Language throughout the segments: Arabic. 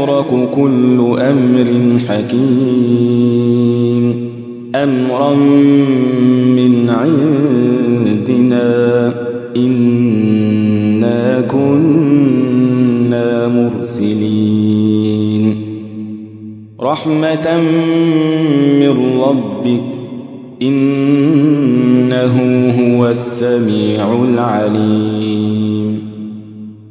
يفرق كل أمر حكيم. أمرا من عندنا. إنا كنا مرسلين. رحمة من ربك. إنه هو السميع العليم.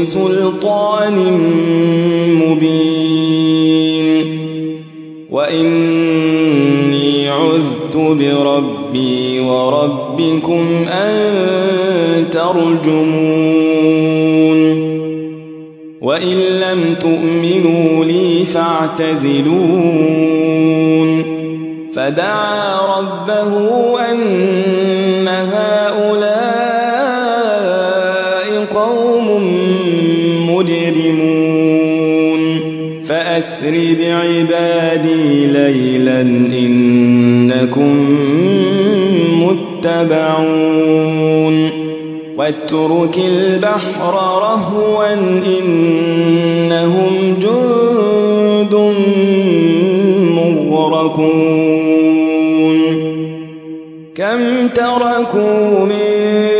بسلطان مبين. وإني عذت بربي وربكم أن ترجمون. وإن لم تؤمنوا لي فاعتزلون. فدعا ربه أن فأسر بعبادي ليلا إنكم متبعون واترك البحر رهوا إنهم جند مغرقون كم تركوا من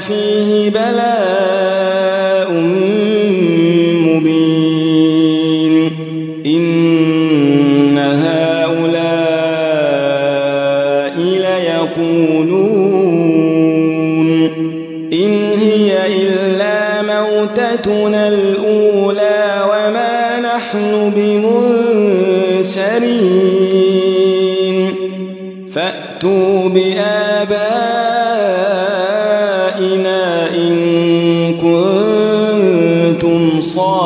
فيه بلاء مبين. إن هؤلاء ليقولون إن هي إلا موتتنا الأولى وما نحن بمنشرين. فأتوا بآبائنا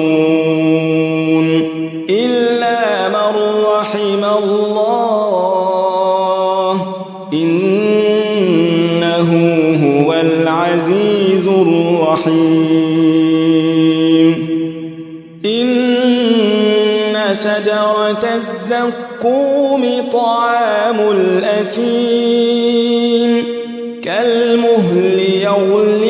ينصرون إلا من رحم الله إنه هو العزيز الرحيم إن شجرة الزقوم طعام الأثيم كالمهل يغلي